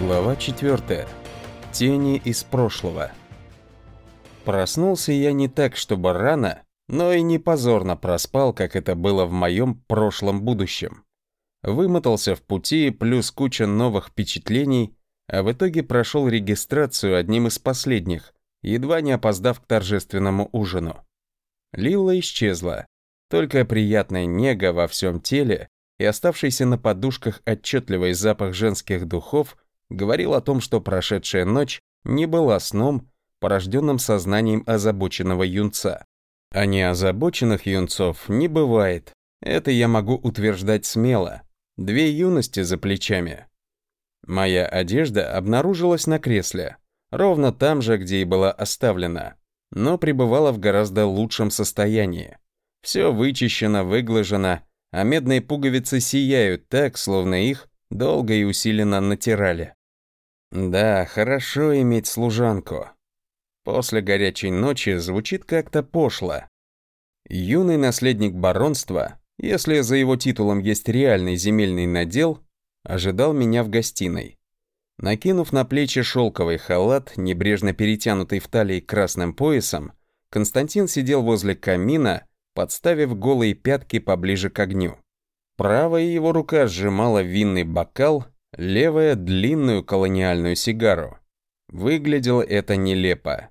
Глава 4. Тени из прошлого. Проснулся я не так, чтобы рано, но и не позорно проспал, как это было в моем прошлом будущем. Вымотался в пути, плюс куча новых впечатлений, а в итоге прошел регистрацию одним из последних, едва не опоздав к торжественному ужину. Лила исчезла, только приятная нега во всем теле и оставшийся на подушках отчетливый запах женских духов говорил о том, что прошедшая ночь не была сном, порожденным сознанием озабоченного юнца. А неозабоченных юнцов не бывает. Это я могу утверждать смело. Две юности за плечами. Моя одежда обнаружилась на кресле, ровно там же, где и была оставлена, но пребывала в гораздо лучшем состоянии. Все вычищено, выглажено, а медные пуговицы сияют так, словно их долго и усиленно натирали. Да, хорошо иметь служанку. После горячей ночи звучит как-то пошло. Юный наследник баронства, если за его титулом есть реальный земельный надел, ожидал меня в гостиной. Накинув на плечи шелковый халат, небрежно перетянутый в талии красным поясом, Константин сидел возле камина подставив голые пятки поближе к огню. Правая его рука сжимала винный бокал, левая — длинную колониальную сигару. Выглядело это нелепо.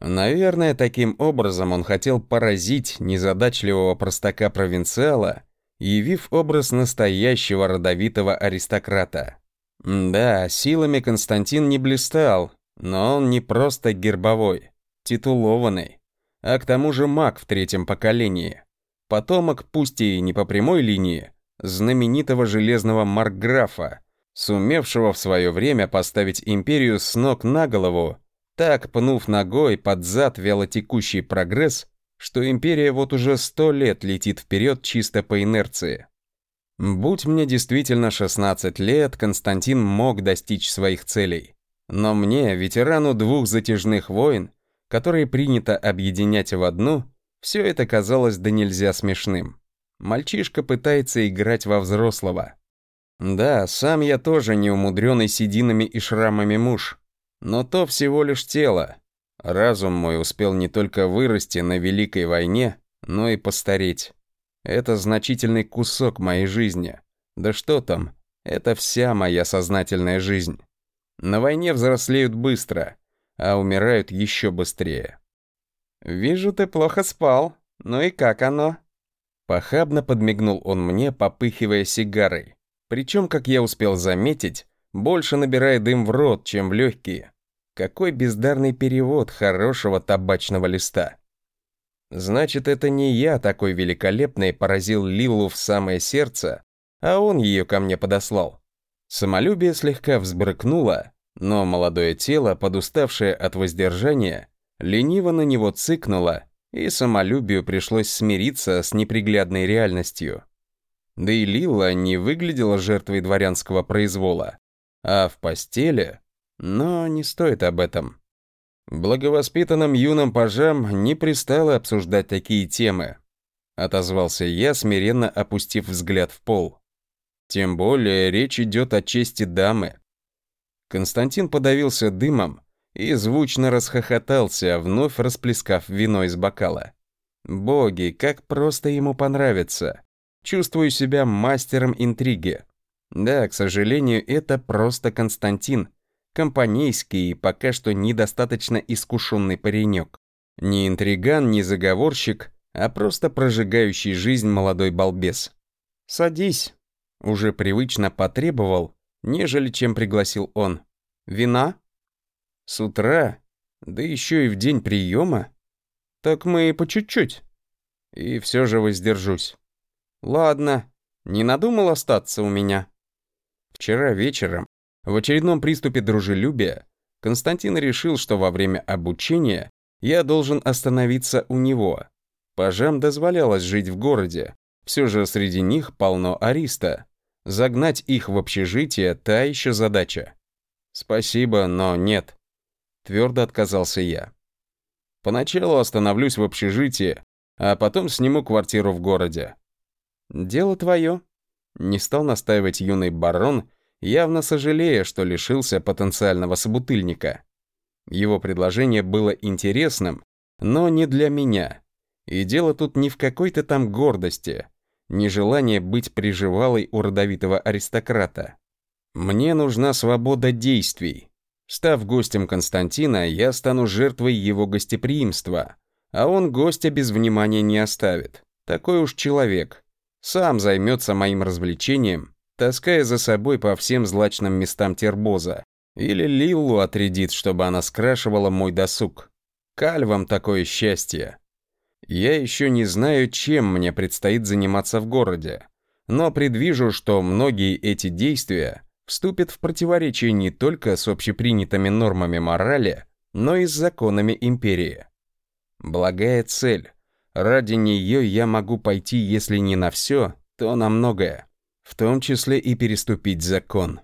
Наверное, таким образом он хотел поразить незадачливого простака-провинциала, явив образ настоящего родовитого аристократа. Да, силами Константин не блистал, но он не просто гербовой, титулованный а к тому же маг в третьем поколении. Потомок, пусть и не по прямой линии, знаменитого железного маркграфа, сумевшего в свое время поставить империю с ног на голову, так пнув ногой под зад вялотекущий прогресс, что империя вот уже сто лет летит вперед чисто по инерции. Будь мне действительно 16 лет, Константин мог достичь своих целей. Но мне, ветерану двух затяжных войн, которые принято объединять в одну, все это казалось да нельзя смешным. Мальчишка пытается играть во взрослого. Да, сам я тоже не умудренный сединами и шрамами муж, но то всего лишь тело. Разум мой успел не только вырасти на Великой войне, но и постареть. Это значительный кусок моей жизни. Да что там, это вся моя сознательная жизнь. На войне взрослеют быстро, а умирают еще быстрее. «Вижу, ты плохо спал. Ну и как оно?» Похабно подмигнул он мне, попыхивая сигарой. Причем, как я успел заметить, больше набирая дым в рот, чем в легкие. Какой бездарный перевод хорошего табачного листа. Значит, это не я такой великолепный поразил Лилу в самое сердце, а он ее ко мне подослал. Самолюбие слегка взбрыкнуло, но молодое тело, подуставшее от воздержания, лениво на него цыкнуло, и самолюбию пришлось смириться с неприглядной реальностью. Да и Лила не выглядела жертвой дворянского произвола, а в постели... Но не стоит об этом. Благовоспитанным юным пажам не пристало обсуждать такие темы, отозвался я, смиренно опустив взгляд в пол. Тем более речь идет о чести дамы. Константин подавился дымом и звучно расхохотался, вновь расплескав вино из бокала. Боги, как просто ему понравится. Чувствую себя мастером интриги. Да, к сожалению, это просто Константин. Компанейский и пока что недостаточно искушенный паренек. Не интриган, не заговорщик, а просто прожигающий жизнь молодой балбес. «Садись», — уже привычно потребовал, нежели чем пригласил он. «Вина?» «С утра? Да еще и в день приема?» «Так мы по чуть-чуть». «И все же воздержусь». «Ладно, не надумал остаться у меня?» Вчера вечером, в очередном приступе дружелюбия, Константин решил, что во время обучения я должен остановиться у него. Пажам дозволялось жить в городе, все же среди них полно ариста. Загнать их в общежитие – та еще задача. Спасибо, но нет. Твердо отказался я. Поначалу остановлюсь в общежитии, а потом сниму квартиру в городе. Дело твое. Не стал настаивать юный барон явно сожалея, что лишился потенциального собутыльника. Его предложение было интересным, но не для меня. И дело тут не в какой-то там гордости, не желание быть приживалой у родовитого аристократа. Мне нужна свобода действий. Став гостем Константина, я стану жертвой его гостеприимства, а он гостя без внимания не оставит. Такой уж человек. Сам займется моим развлечением, таская за собой по всем злачным местам тербоза. Или Лиллу отрядит, чтобы она скрашивала мой досуг. Кальвам такое счастье. Я еще не знаю, чем мне предстоит заниматься в городе, но предвижу, что многие эти действия вступят в противоречие не только с общепринятыми нормами морали, но и с законами империи. Благая цель. Ради нее я могу пойти, если не на все, то на многое, в том числе и переступить закон.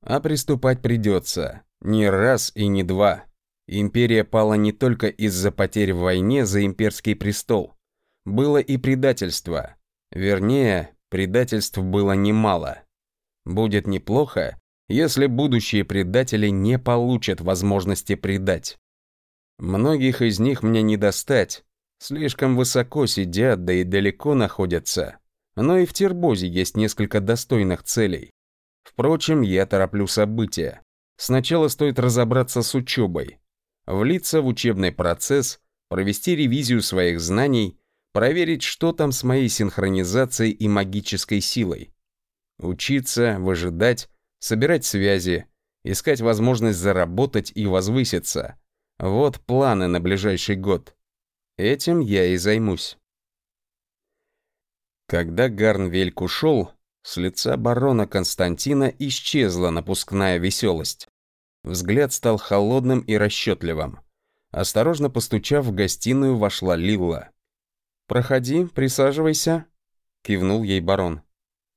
А приступать придется. Не раз и не два. Империя пала не только из-за потерь в войне за имперский престол. Было и предательство. Вернее, предательств было немало. Будет неплохо, если будущие предатели не получат возможности предать. Многих из них мне не достать. Слишком высоко сидят, да и далеко находятся. Но и в Тербозе есть несколько достойных целей. Впрочем, я тороплю события. Сначала стоит разобраться с учебой влиться в учебный процесс, провести ревизию своих знаний, проверить, что там с моей синхронизацией и магической силой. Учиться, выжидать, собирать связи, искать возможность заработать и возвыситься. Вот планы на ближайший год. Этим я и займусь. Когда Гарнвельк ушел, с лица барона Константина исчезла напускная веселость. Взгляд стал холодным и расчетливым. Осторожно постучав в гостиную, вошла Лилла. «Проходи, присаживайся», — кивнул ей барон.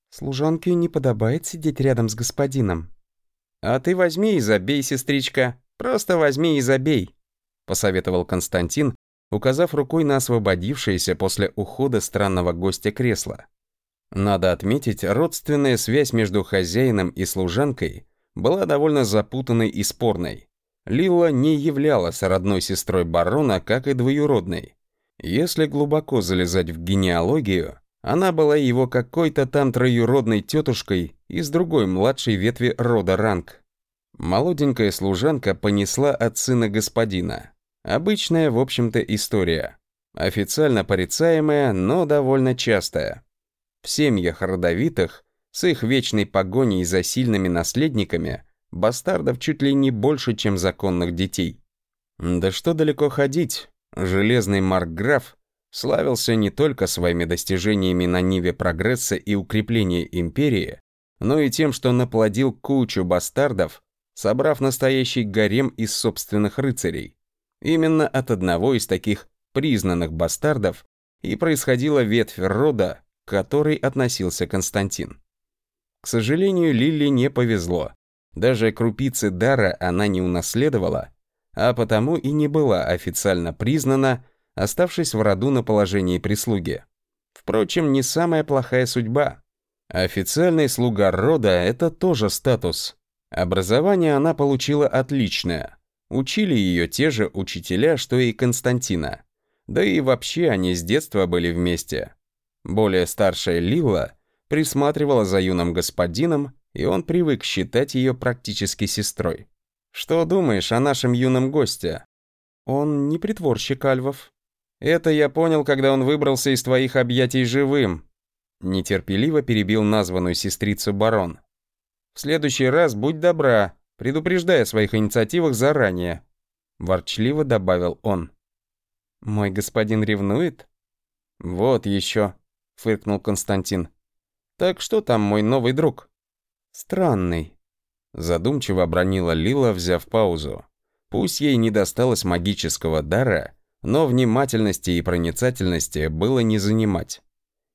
«Служанке не подобает сидеть рядом с господином». «А ты возьми и забей, сестричка. Просто возьми и забей», — посоветовал Константин, указав рукой на освободившееся после ухода странного гостя кресло. Надо отметить, родственная связь между хозяином и служанкой была довольно запутанной и спорной. Лила не являлась родной сестрой барона, как и двоюродной. Если глубоко залезать в генеалогию, она была его какой-то там троюродной тетушкой из другой младшей ветви рода Ранг. Молоденькая служанка понесла от сына господина. Обычная, в общем-то, история. Официально порицаемая, но довольно частая. В семьях родовитых с их вечной погоней за сильными наследниками, бастардов чуть ли не больше, чем законных детей. Да что далеко ходить, железный Маркграф славился не только своими достижениями на ниве прогресса и укрепления империи, но и тем, что наплодил кучу бастардов, собрав настоящий гарем из собственных рыцарей. Именно от одного из таких признанных бастардов и происходила ветвь рода, к которой относился Константин. К сожалению, Лили не повезло. Даже крупицы дара она не унаследовала, а потому и не была официально признана, оставшись в роду на положении прислуги. Впрочем, не самая плохая судьба. Официальный слуга рода – это тоже статус. Образование она получила отличное. Учили ее те же учителя, что и Константина. Да и вообще они с детства были вместе. Более старшая Лила присматривала за юным господином, и он привык считать ее практически сестрой. «Что думаешь о нашем юном госте?» «Он не притворщик альвов». «Это я понял, когда он выбрался из твоих объятий живым», нетерпеливо перебил названную сестрицу барон. «В следующий раз будь добра, предупреждай о своих инициативах заранее», ворчливо добавил он. «Мой господин ревнует?» «Вот еще», — фыркнул Константин. Так что там мой новый друг? Странный. Задумчиво обронила Лила, взяв паузу. Пусть ей не досталось магического дара, но внимательности и проницательности было не занимать.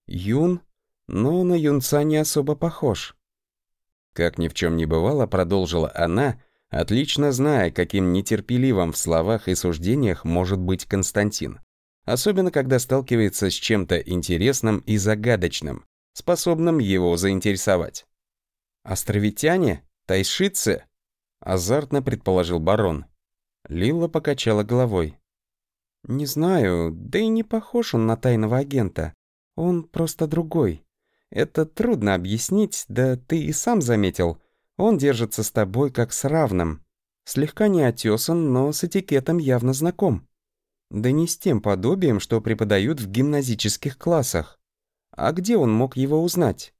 Юн? Но на юнца не особо похож. Как ни в чем не бывало, продолжила она, отлично зная, каким нетерпеливым в словах и суждениях может быть Константин. Особенно, когда сталкивается с чем-то интересным и загадочным, способным его заинтересовать. «Островитяне? Тайшицы?» — азартно предположил барон. Лила покачала головой. «Не знаю, да и не похож он на тайного агента. Он просто другой. Это трудно объяснить, да ты и сам заметил. Он держится с тобой как с равным. Слегка не отесан, но с этикетом явно знаком. Да не с тем подобием, что преподают в гимназических классах. А где он мог его узнать?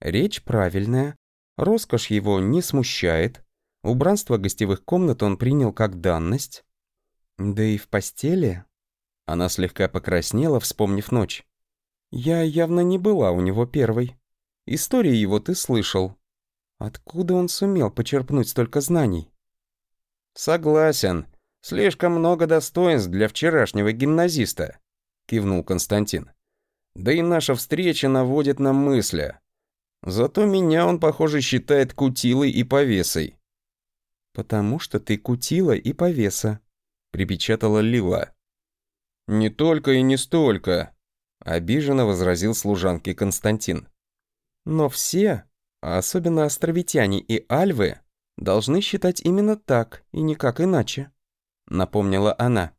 Речь правильная, роскошь его не смущает, убранство гостевых комнат он принял как данность. Да и в постели... Она слегка покраснела, вспомнив ночь. Я явно не была у него первой. Истории его ты слышал. Откуда он сумел почерпнуть столько знаний? Согласен. Слишком много достоинств для вчерашнего гимназиста, кивнул Константин. Да и наша встреча наводит на мысли. Зато меня он, похоже, считает кутилой и повесой. «Потому что ты кутила и повеса», — припечатала Лила. «Не только и не столько», — обиженно возразил служанке Константин. «Но все, а особенно островитяне и альвы, должны считать именно так и никак иначе», — напомнила она.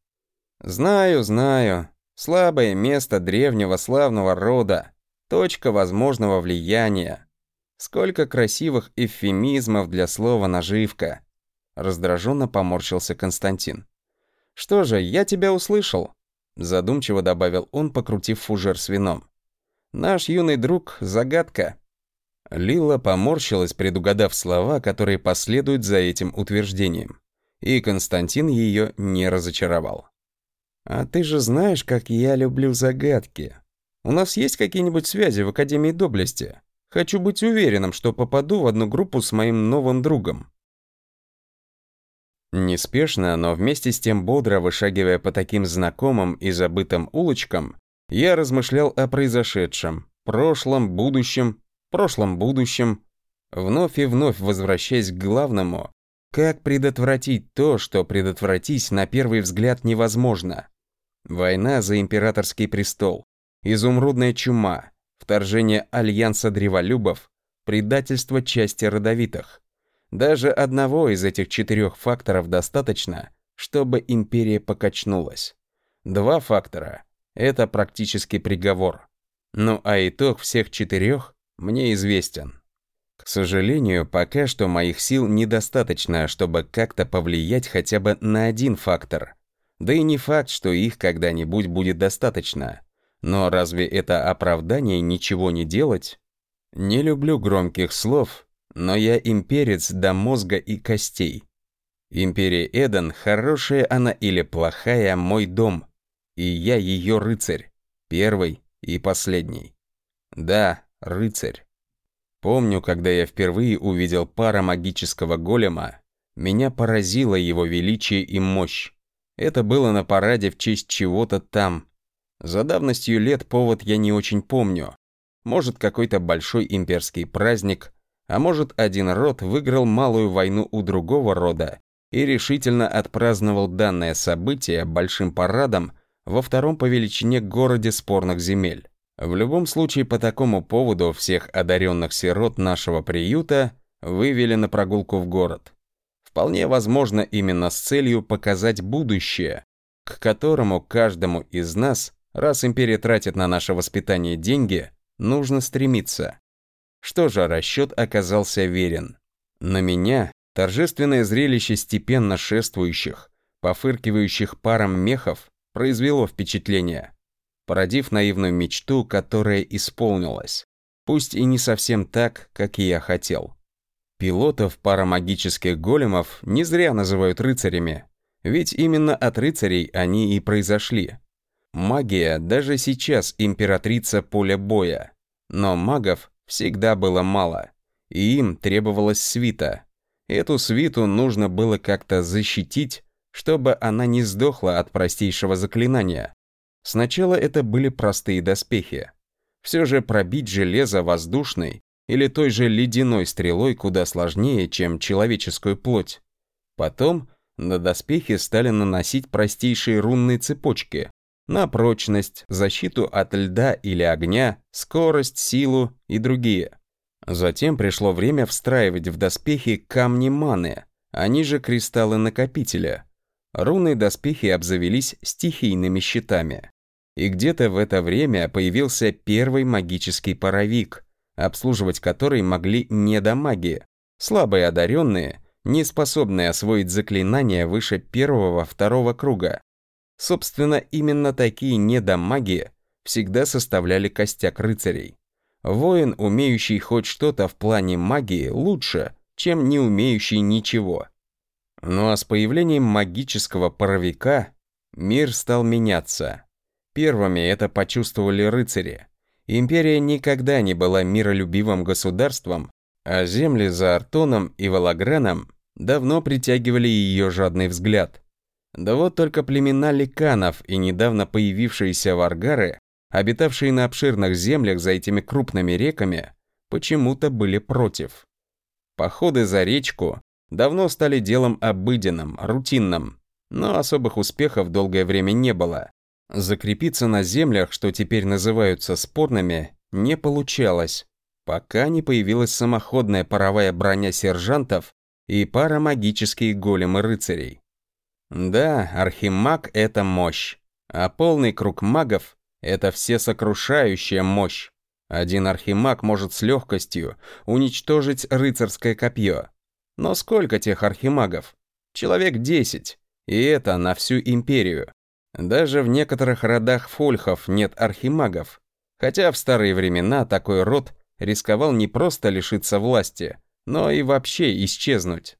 «Знаю, знаю. Слабое место древнего славного рода. Точка возможного влияния. Сколько красивых эвфемизмов для слова «наживка». Раздраженно поморщился Константин. «Что же, я тебя услышал», задумчиво добавил он, покрутив фужер с вином. «Наш юный друг — загадка». Лила поморщилась, предугадав слова, которые последуют за этим утверждением. И Константин ее не разочаровал. «А ты же знаешь, как я люблю загадки», у нас есть какие-нибудь связи в Академии Доблести? Хочу быть уверенным, что попаду в одну группу с моим новым другом». Неспешно, но вместе с тем бодро вышагивая по таким знакомым и забытым улочкам, я размышлял о произошедшем, прошлом, будущем, прошлом, будущем, вновь и вновь возвращаясь к главному, как предотвратить то, что предотвратить на первый взгляд невозможно. Война за императорский престол, изумрудная чума, вторжение альянса древолюбов, предательство части родовитых. Даже одного из этих четырех факторов достаточно, чтобы империя покачнулась. Два фактора — это практически приговор. Ну а итог всех четырех мне известен. К сожалению, пока что моих сил недостаточно, чтобы как-то повлиять хотя бы на один фактор. Да и не факт, что их когда-нибудь будет достаточно. Но разве это оправдание ничего не делать? Не люблю громких слов, но я имперец до мозга и костей. Империя Эден, хорошая она или плохая, мой дом. И я ее рыцарь. Первый и последний. Да, рыцарь. Помню, когда я впервые увидел пара магического голема, меня поразило его величие и мощь. Это было на параде в честь чего-то там, за давностью лет повод я не очень помню. Может, какой-то большой имперский праздник, а может, один род выиграл малую войну у другого рода и решительно отпраздновал данное событие большим парадом во втором по величине городе спорных земель. В любом случае, по такому поводу всех одаренных сирот нашего приюта вывели на прогулку в город. Вполне возможно именно с целью показать будущее, к которому каждому из нас Раз империя тратит на наше воспитание деньги, нужно стремиться. Что же, расчет оказался верен. На меня торжественное зрелище степенно шествующих, пофыркивающих паром мехов произвело впечатление, породив наивную мечту, которая исполнилась. Пусть и не совсем так, как и я хотел. Пилотов парамагических големов не зря называют рыцарями, ведь именно от рыцарей они и произошли. Магия даже сейчас императрица поля боя. Но магов всегда было мало, и им требовалась свита. Эту свиту нужно было как-то защитить, чтобы она не сдохла от простейшего заклинания. Сначала это были простые доспехи. Все же пробить железо воздушной или той же ледяной стрелой куда сложнее, чем человеческую плоть. Потом на доспехи стали наносить простейшие рунные цепочки, на прочность, защиту от льда или огня, скорость, силу и другие. Затем пришло время встраивать в доспехи камни маны, они же кристаллы накопителя. Руны доспехи обзавелись стихийными щитами. И где-то в это время появился первый магический паровик, обслуживать который могли недомаги, слабые одаренные, не способные освоить заклинания выше первого-второго круга. Собственно, именно такие недомаги всегда составляли костяк рыцарей. Воин, умеющий хоть что-то в плане магии, лучше, чем не умеющий ничего. Ну а с появлением магического паровика мир стал меняться. Первыми это почувствовали рыцари. Империя никогда не была миролюбивым государством, а земли за Артоном и Валаграном давно притягивали ее жадный взгляд. Да вот только племена ликанов и недавно появившиеся варгары, обитавшие на обширных землях за этими крупными реками, почему-то были против. Походы за речку давно стали делом обыденным, рутинным, но особых успехов долгое время не было. Закрепиться на землях, что теперь называются спорными, не получалось, пока не появилась самоходная паровая броня сержантов и пара магические големы рыцарей. Да, архимаг — это мощь, а полный круг магов — это всесокрушающая мощь. Один архимаг может с легкостью уничтожить рыцарское копье. Но сколько тех архимагов? Человек 10, и это на всю империю. Даже в некоторых родах фольхов нет архимагов, хотя в старые времена такой род рисковал не просто лишиться власти, но и вообще исчезнуть.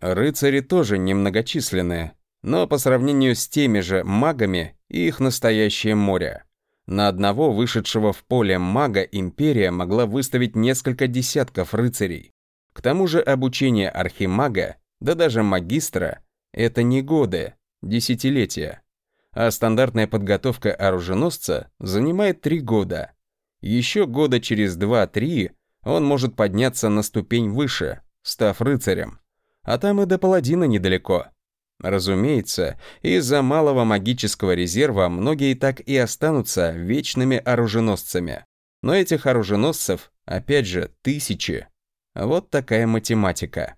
Рыцари тоже немногочисленные, но по сравнению с теми же магами их настоящее море. На одного вышедшего в поле мага империя могла выставить несколько десятков рыцарей. К тому же обучение архимага, да даже магистра, это не годы, десятилетия. А стандартная подготовка оруженосца занимает три года. Еще года через два-три он может подняться на ступень выше, став рыцарем. А там и до паладина недалеко. Разумеется, из-за малого магического резерва многие так и останутся вечными оруженосцами. Но этих оруженосцев, опять же, тысячи. Вот такая математика.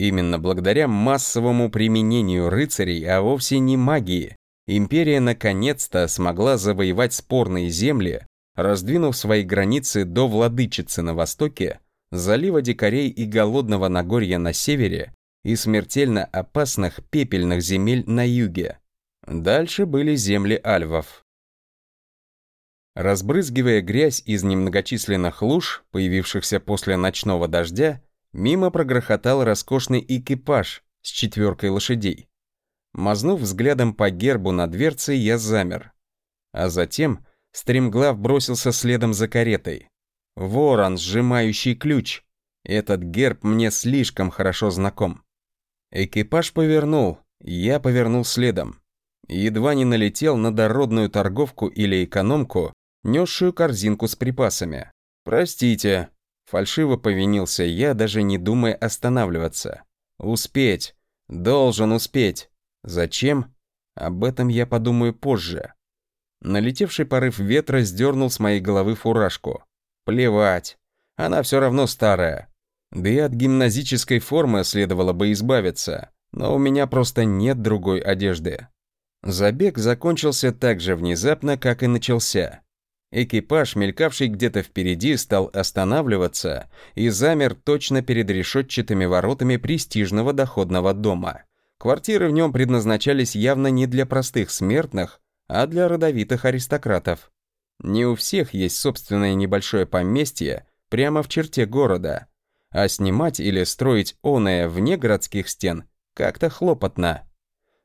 Именно благодаря массовому применению рыцарей, а вовсе не магии, империя наконец-то смогла завоевать спорные земли, раздвинув свои границы до владычицы на востоке, залива дикарей и голодного Нагорья на севере и смертельно опасных пепельных земель на юге. Дальше были земли альвов. Разбрызгивая грязь из немногочисленных луж, появившихся после ночного дождя, мимо прогрохотал роскошный экипаж с четверкой лошадей. Мазнув взглядом по гербу на дверце, я замер. А затем стремглав бросился следом за каретой. Ворон, сжимающий ключ. Этот герб мне слишком хорошо знаком. Экипаж повернул, я повернул следом. Едва не налетел на дородную торговку или экономку, несшую корзинку с припасами. «Простите», — фальшиво повинился я, даже не думая останавливаться. «Успеть. Должен успеть. Зачем? Об этом я подумаю позже». Налетевший порыв ветра сдернул с моей головы фуражку. Плевать. Она все равно старая. Да и от гимназической формы следовало бы избавиться, но у меня просто нет другой одежды. Забег закончился так же внезапно, как и начался. Экипаж, мелькавший где-то впереди, стал останавливаться и замер точно перед решетчатыми воротами престижного доходного дома. Квартиры в нем предназначались явно не для простых смертных, а для родовитых аристократов. Не у всех есть собственное небольшое поместье прямо в черте города, а снимать или строить оное вне городских стен как-то хлопотно.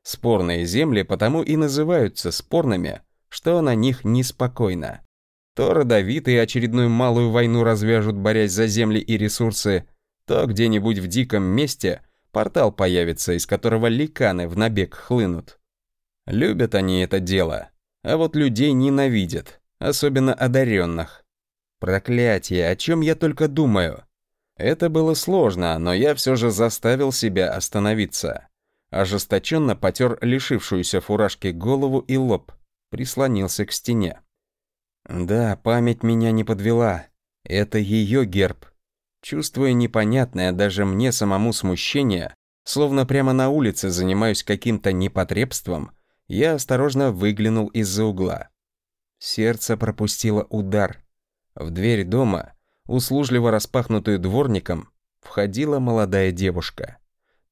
Спорные земли потому и называются спорными, что на них неспокойно. То родовитые очередную малую войну развяжут, борясь за земли и ресурсы, то где-нибудь в диком месте портал появится, из которого ликаны в набег хлынут. Любят они это дело, а вот людей ненавидят, особенно одаренных. Проклятие, о чем я только думаю. Это было сложно, но я все же заставил себя остановиться. Ожесточенно потер лишившуюся фуражки голову и лоб, прислонился к стене. Да, память меня не подвела. Это ее герб. Чувствуя непонятное даже мне самому смущение, словно прямо на улице занимаюсь каким-то непотребством, я осторожно выглянул из-за угла. Сердце пропустило удар. В дверь дома, услужливо распахнутую дворником, входила молодая девушка.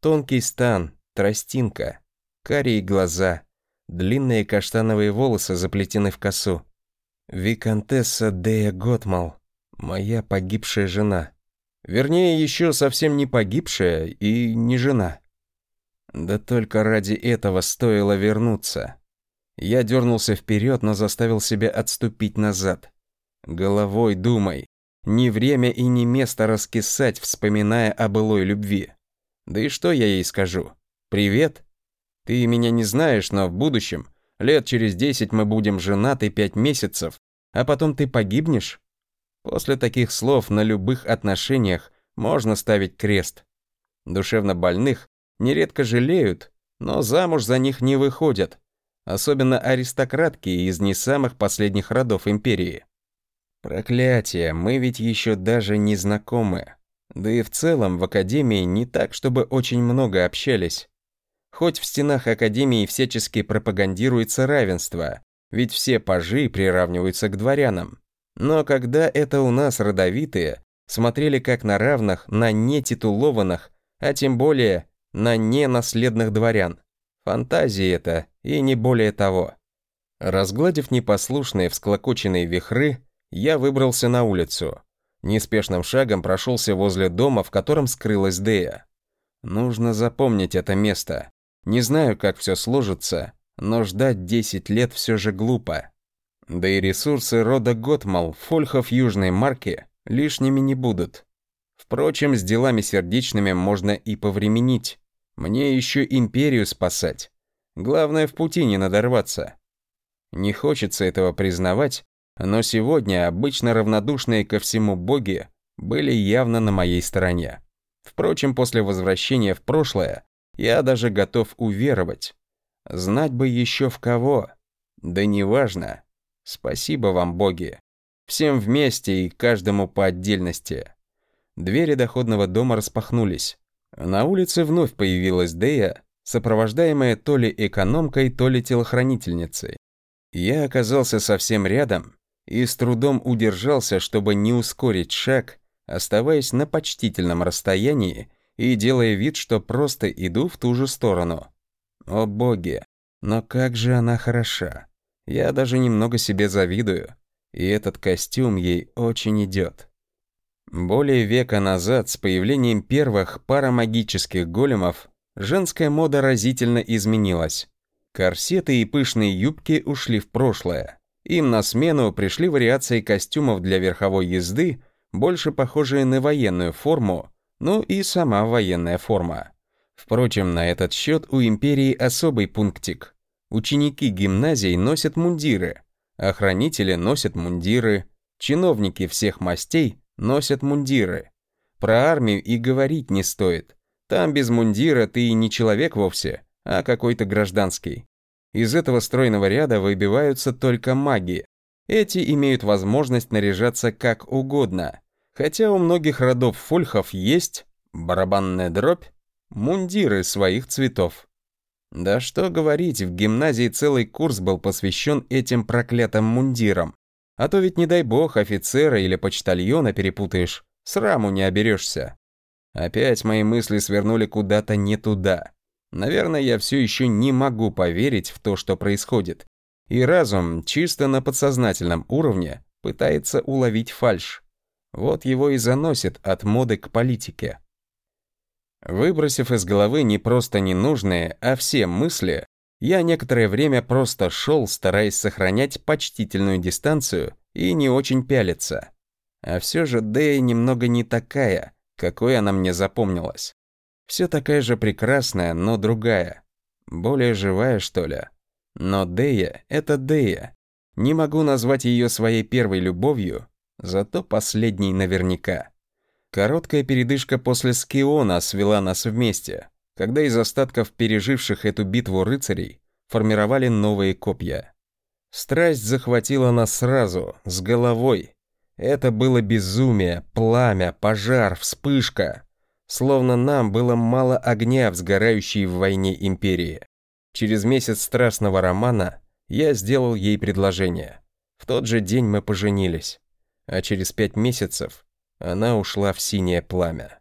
Тонкий стан, тростинка, карие глаза, длинные каштановые волосы заплетены в косу. Викантесса Дея Готмал, моя погибшая жена. Вернее, еще совсем не погибшая и не жена. Да только ради этого стоило вернуться. Я дернулся вперед, но заставил себя отступить назад. Головой думай. Не время и не место раскисать, вспоминая о былой любви. Да и что я ей скажу? Привет? Ты меня не знаешь, но в будущем, лет через десять мы будем женаты пять месяцев, а потом ты погибнешь? После таких слов на любых отношениях можно ставить крест. Душевно больных нередко жалеют, но замуж за них не выходят, особенно аристократки из не самых последних родов империи. Проклятие, мы ведь еще даже не знакомы. Да и в целом в академии не так, чтобы очень много общались. Хоть в стенах академии всячески пропагандируется равенство, ведь все пажи приравниваются к дворянам. Но когда это у нас родовитые, смотрели как на равных на нетитулованных, а тем более на ненаследных дворян. Фантазии это, и не более того. Разгладив непослушные всклокоченные вихры, я выбрался на улицу. Неспешным шагом прошелся возле дома, в котором скрылась Дея. Нужно запомнить это место. Не знаю, как все сложится, но ждать 10 лет все же глупо. Да и ресурсы рода Готмал, фольхов южной марки, лишними не будут. Впрочем, с делами сердечными можно и повременить. Мне еще империю спасать. Главное, в пути не надорваться. Не хочется этого признавать, но сегодня обычно равнодушные ко всему боги были явно на моей стороне. Впрочем, после возвращения в прошлое я даже готов уверовать. Знать бы еще в кого. Да неважно. Спасибо вам, боги. Всем вместе и каждому по отдельности. Двери доходного дома распахнулись. На улице вновь появилась Дея, сопровождаемая то ли экономкой, то ли телохранительницей. Я оказался совсем рядом и с трудом удержался, чтобы не ускорить шаг, оставаясь на почтительном расстоянии и делая вид, что просто иду в ту же сторону. О боги, но как же она хороша. Я даже немного себе завидую, и этот костюм ей очень идет. Более века назад, с появлением первых парамагических големов, женская мода разительно изменилась. Корсеты и пышные юбки ушли в прошлое. Им на смену пришли вариации костюмов для верховой езды, больше похожие на военную форму, ну и сама военная форма. Впрочем, на этот счет у империи особый пунктик. Ученики гимназий носят мундиры, охранители носят мундиры, чиновники всех мастей носят мундиры. Про армию и говорить не стоит. Там без мундира ты не человек вовсе, а какой-то гражданский. Из этого стройного ряда выбиваются только маги. Эти имеют возможность наряжаться как угодно. Хотя у многих родов фольхов есть барабанная дробь, мундиры своих цветов. Да что говорить, в гимназии целый курс был посвящен этим проклятым мундирам. А то ведь, не дай бог, офицера или почтальона перепутаешь, сраму не оберешься. Опять мои мысли свернули куда-то не туда. Наверное, я все еще не могу поверить в то, что происходит. И разум, чисто на подсознательном уровне, пытается уловить фальшь. Вот его и заносит от моды к политике. Выбросив из головы не просто ненужные, а все мысли, я некоторое время просто шел, стараясь сохранять почтительную дистанцию и не очень пялиться. А все же Дэя немного не такая, какой она мне запомнилась. Все такая же прекрасная, но другая. Более живая, что ли. Но Дея — это Дея. Не могу назвать ее своей первой любовью, зато последней наверняка. Короткая передышка после Скиона свела нас вместе, когда из остатков переживших эту битву рыцарей формировали новые копья. Страсть захватила нас сразу, с головой. Это было безумие, пламя, пожар, вспышка. Словно нам было мало огня в сгорающей в войне империи. Через месяц страстного романа я сделал ей предложение. В тот же день мы поженились. А через пять месяцев она ушла в синее пламя.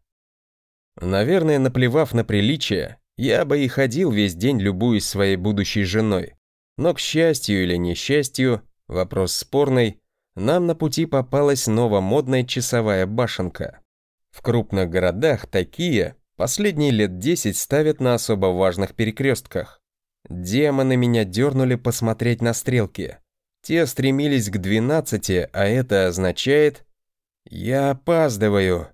Наверное, наплевав на приличие, я бы и ходил весь день, любуясь своей будущей женой. Но, к счастью или несчастью, вопрос спорный, нам на пути попалась новомодная часовая башенка. В крупных городах такие последние лет 10 ставят на особо важных перекрестках. Демоны меня дернули посмотреть на стрелки. Те стремились к 12, а это означает... Я опаздываю.